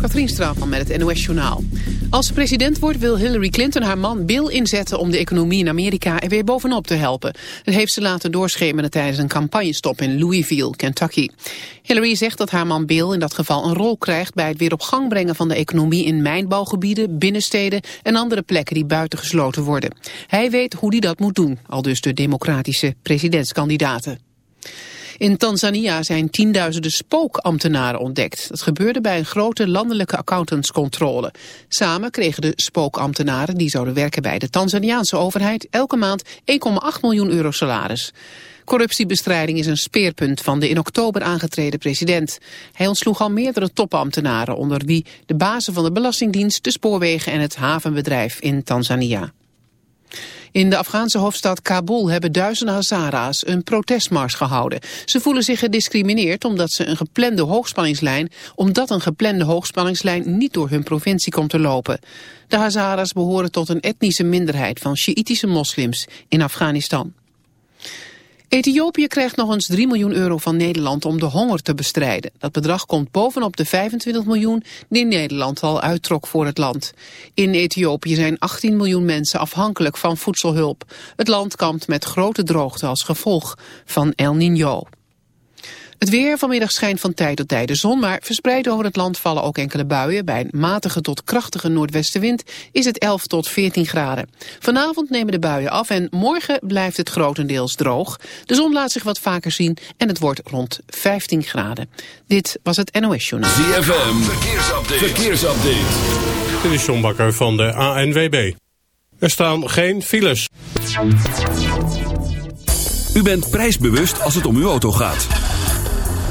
Katrien Straatman met het NOS Journaal. Als ze president wordt wil Hillary Clinton haar man Bill inzetten... om de economie in Amerika er weer bovenop te helpen. Dat heeft ze laten doorschemeren tijdens een campagnestop in Louisville, Kentucky. Hillary zegt dat haar man Bill in dat geval een rol krijgt... bij het weer op gang brengen van de economie in mijnbouwgebieden, binnensteden... en andere plekken die buitengesloten worden. Hij weet hoe hij dat moet doen, al dus de democratische presidentskandidaten. In Tanzania zijn tienduizenden spookambtenaren ontdekt. Dat gebeurde bij een grote landelijke accountantscontrole. Samen kregen de spookambtenaren, die zouden werken bij de Tanzaniaanse overheid, elke maand 1,8 miljoen euro salaris. Corruptiebestrijding is een speerpunt van de in oktober aangetreden president. Hij ontsloeg al meerdere topambtenaren, onder wie de bazen van de Belastingdienst, de spoorwegen en het havenbedrijf in Tanzania. In de Afghaanse hoofdstad Kabul hebben duizenden Hazara's een protestmars gehouden. Ze voelen zich gediscrimineerd omdat ze een geplande hoogspanningslijn, omdat een geplande hoogspanningslijn niet door hun provincie komt te lopen. De Hazara's behoren tot een etnische minderheid van Sjiïtische moslims in Afghanistan. Ethiopië krijgt nog eens 3 miljoen euro van Nederland om de honger te bestrijden. Dat bedrag komt bovenop de 25 miljoen die Nederland al uittrok voor het land. In Ethiopië zijn 18 miljoen mensen afhankelijk van voedselhulp. Het land kampt met grote droogte als gevolg van El Niño. Het weer vanmiddag schijnt van tijd tot tijd de zon, maar verspreid over het land vallen ook enkele buien. Bij een matige tot krachtige noordwestenwind is het 11 tot 14 graden. Vanavond nemen de buien af en morgen blijft het grotendeels droog. De zon laat zich wat vaker zien en het wordt rond 15 graden. Dit was het NOS Journaal. ZFM, verkeersupdate. verkeersupdate. Dit is John Bakker van de ANWB. Er staan geen files. U bent prijsbewust als het om uw auto gaat.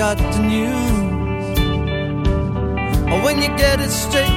Got the news. When you get it straight,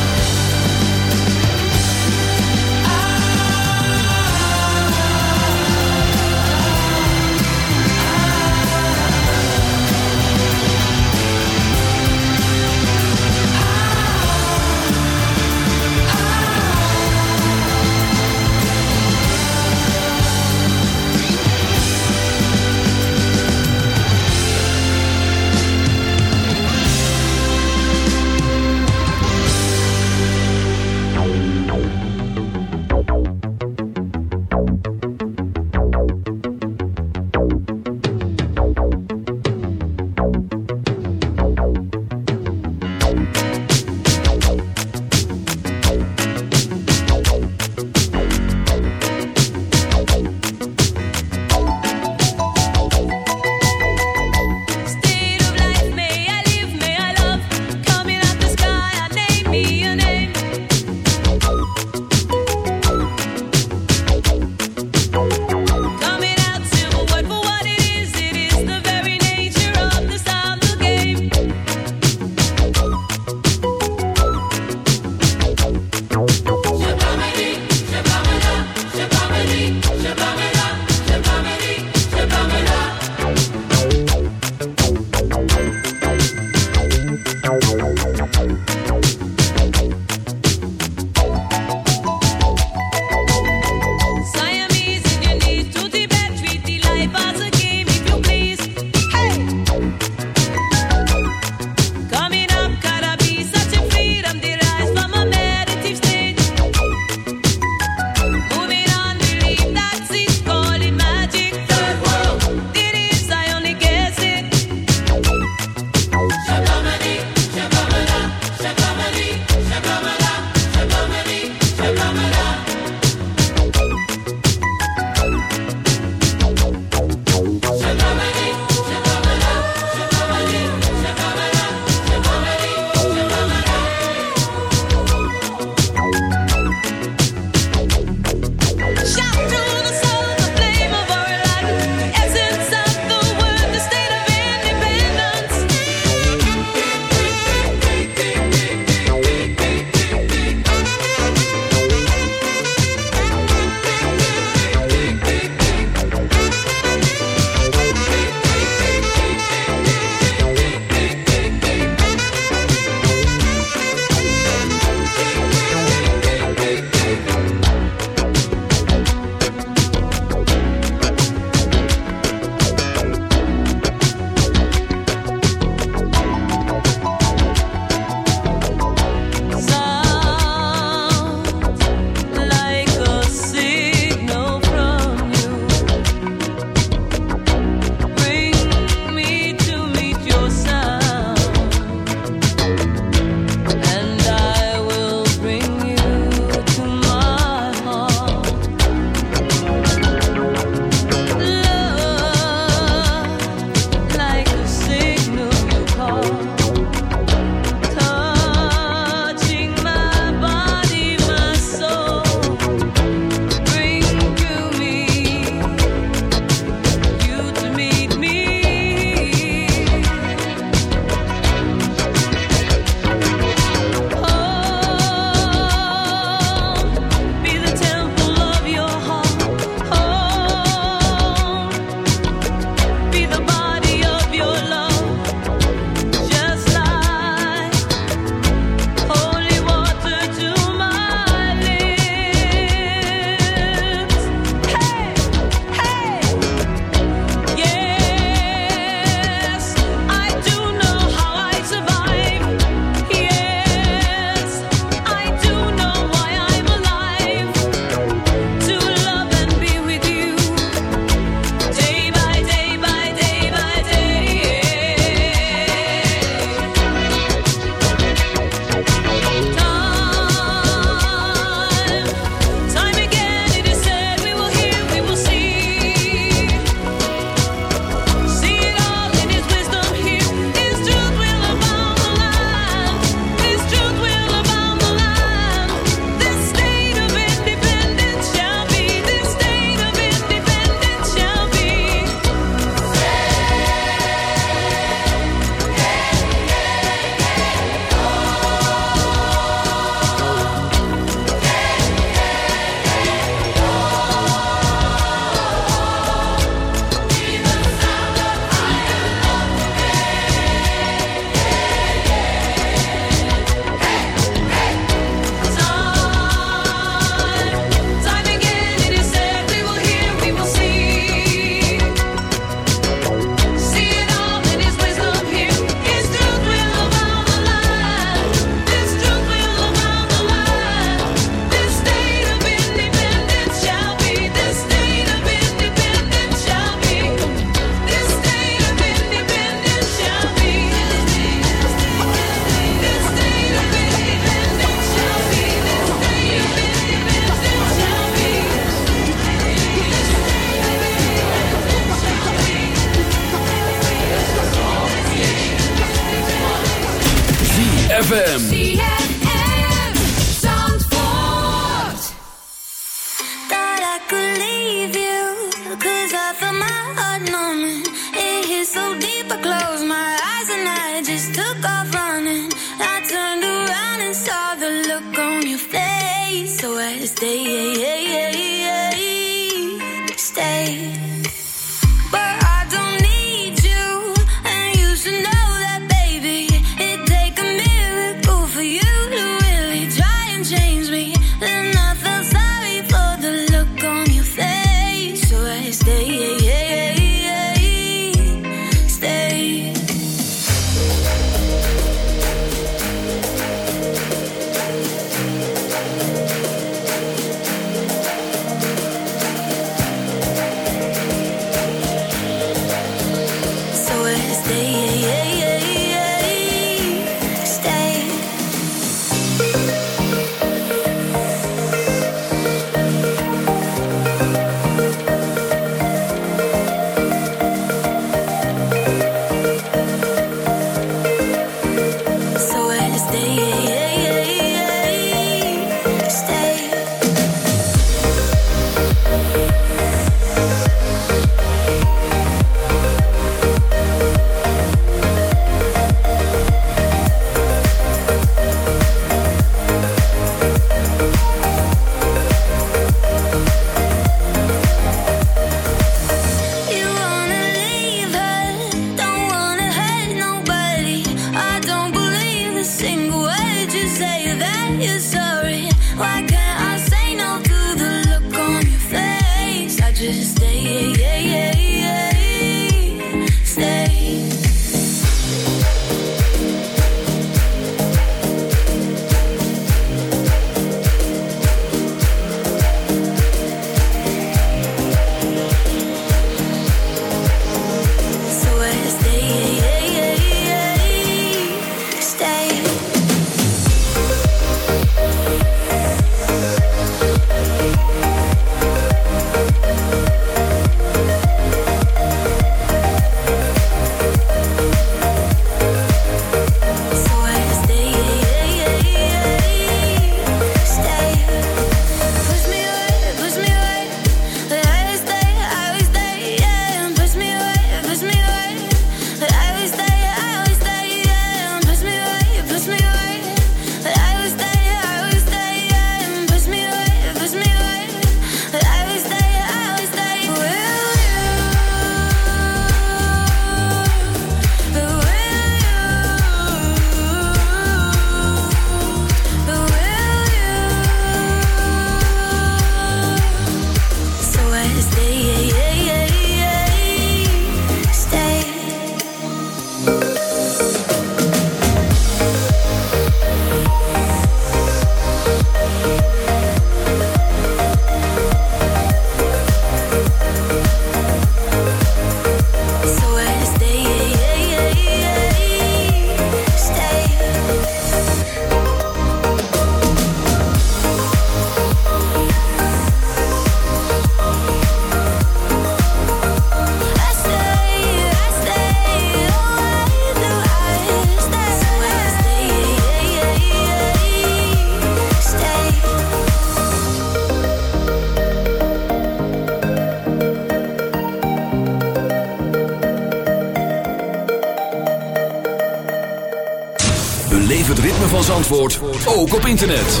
Zandvoort ook op internet.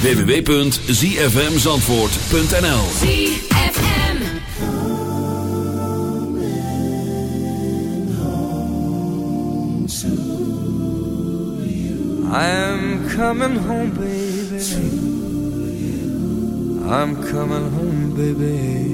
www.zfmzandvoort.nl ZFM I'm coming home baby. I'm coming home baby.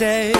day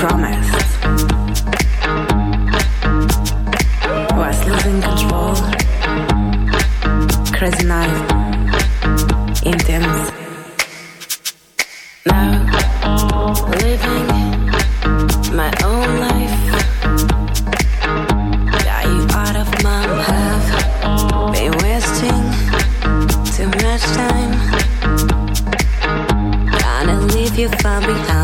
you promised. Was losing control. Crazy night. Intense. Now, living my own life. Got you out of my path. Been wasting too much time. Leave you far behind.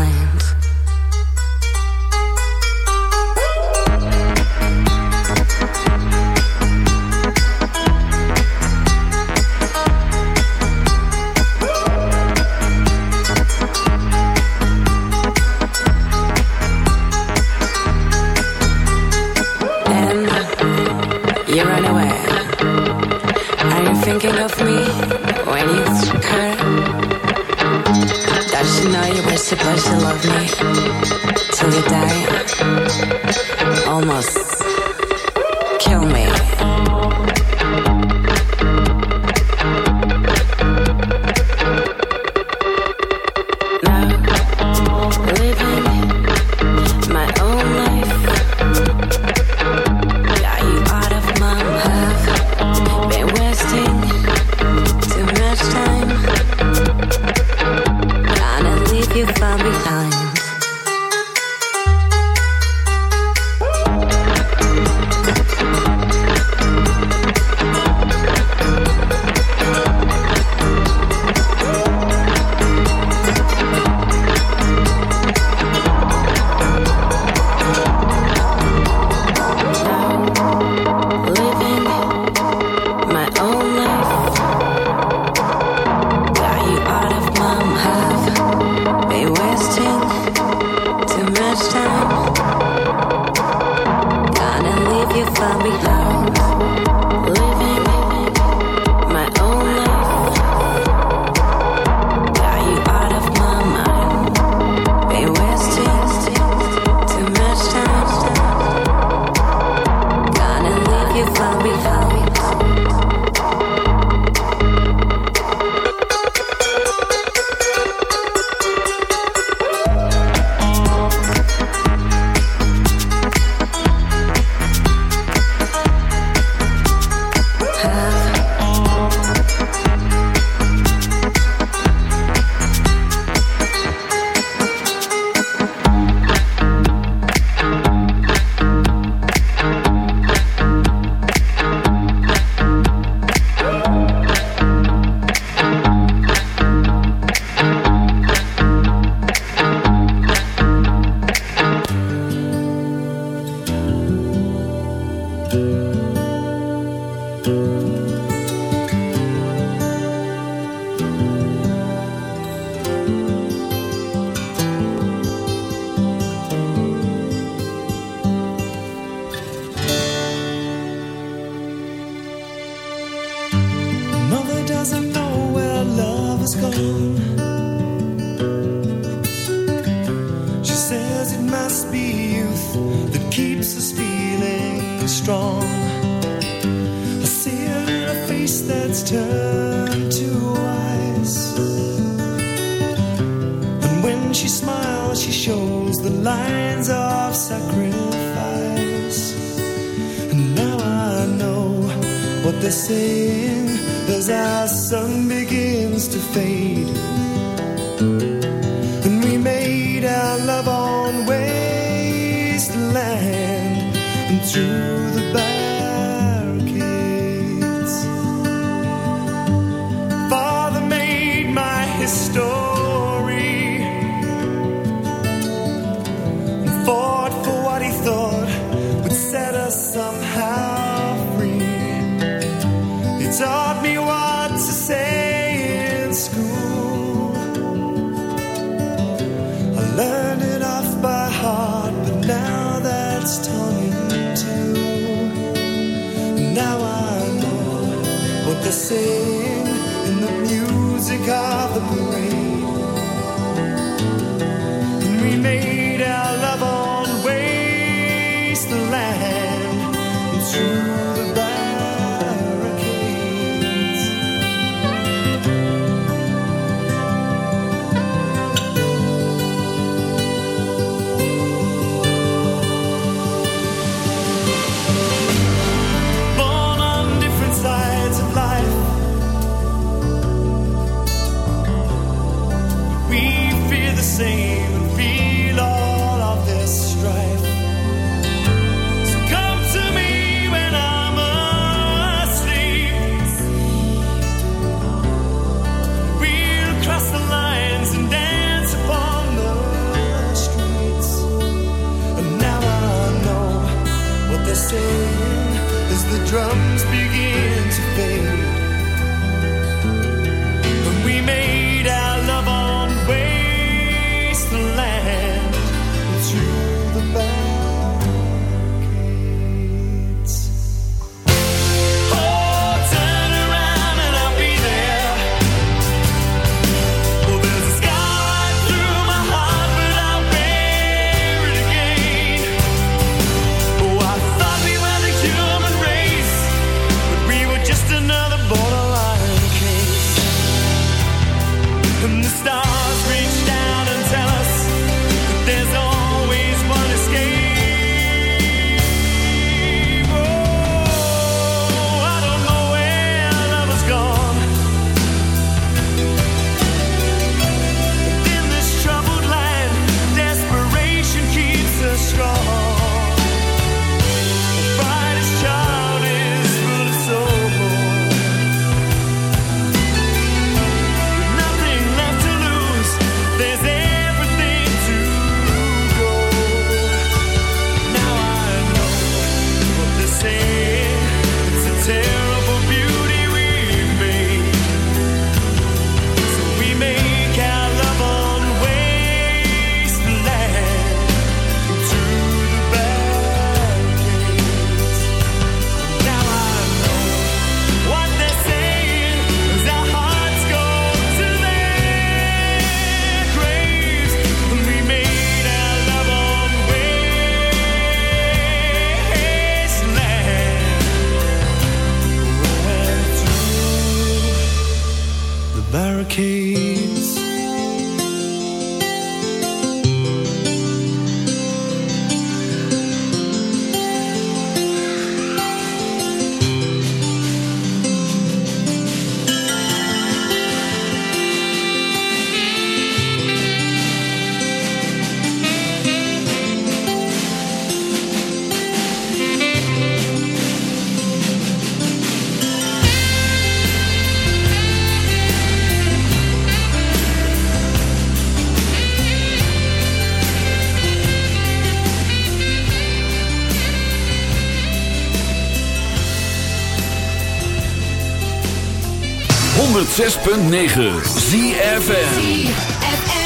106.9 ZFN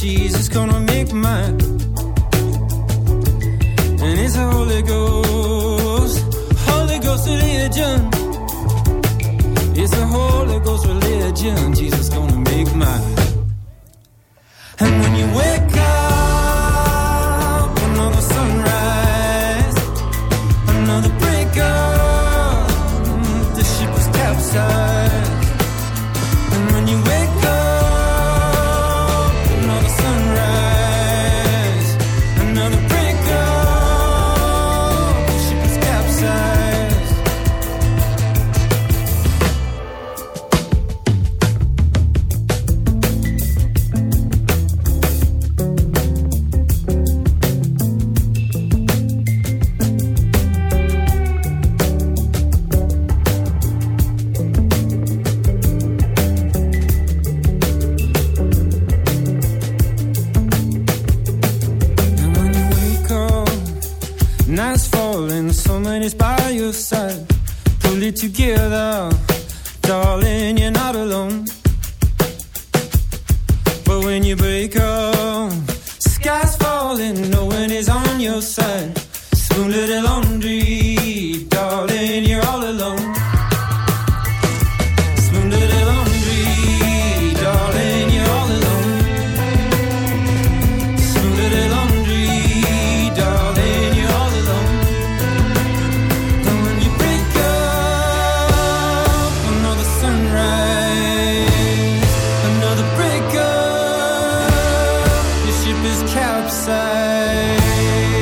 Jesus gonna make mine. go. Your ship is capsized.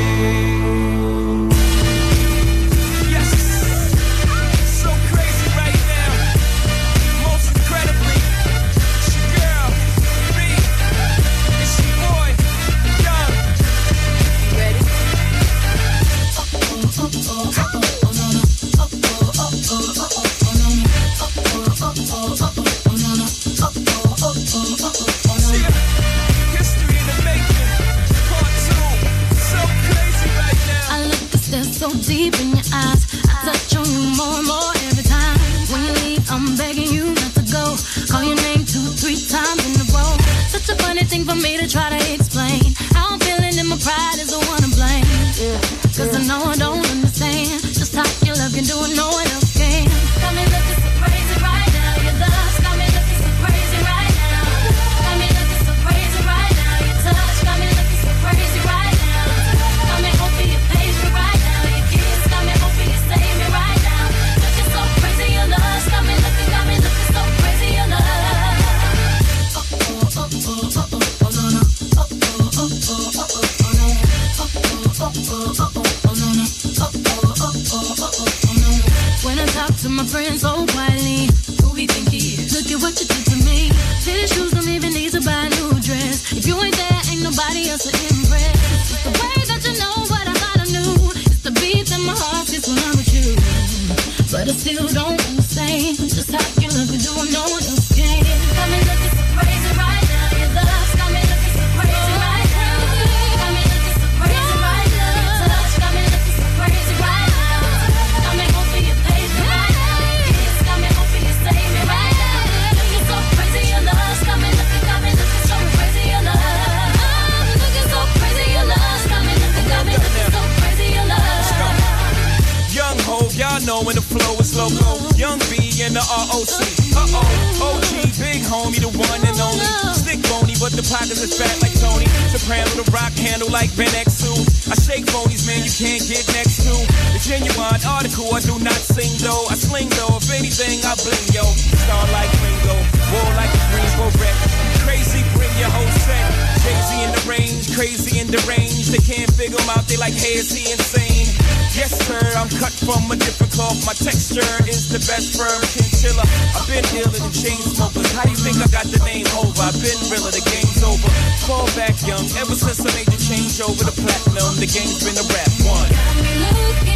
article, I do not sing though. I sling though, if anything, I bling yo. Star like Ringo, war like a Greenbow wreck. Crazy, bring your whole set. Crazy in the range, crazy in the range. They can't figure him out, they like, hey, is he insane? Yes, sir, I'm cut from a different cloth. My texture is the best firm chinchilla. I've been dealing in chain smokers. How do you think I got the name over? I've been realer, the game's over. Fall back young, ever since I made the change over the platinum, the game's been a rap one. Got me looking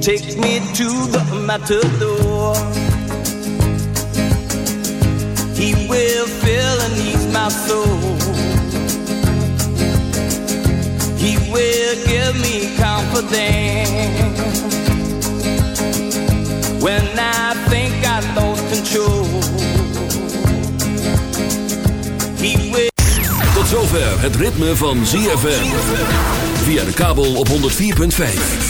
Take me to the matador. He will fill and ease my soul. He will give me confidence when I think I lost control. He will. Tot zover het ritme van ZFM. Via de kabel op 104.5.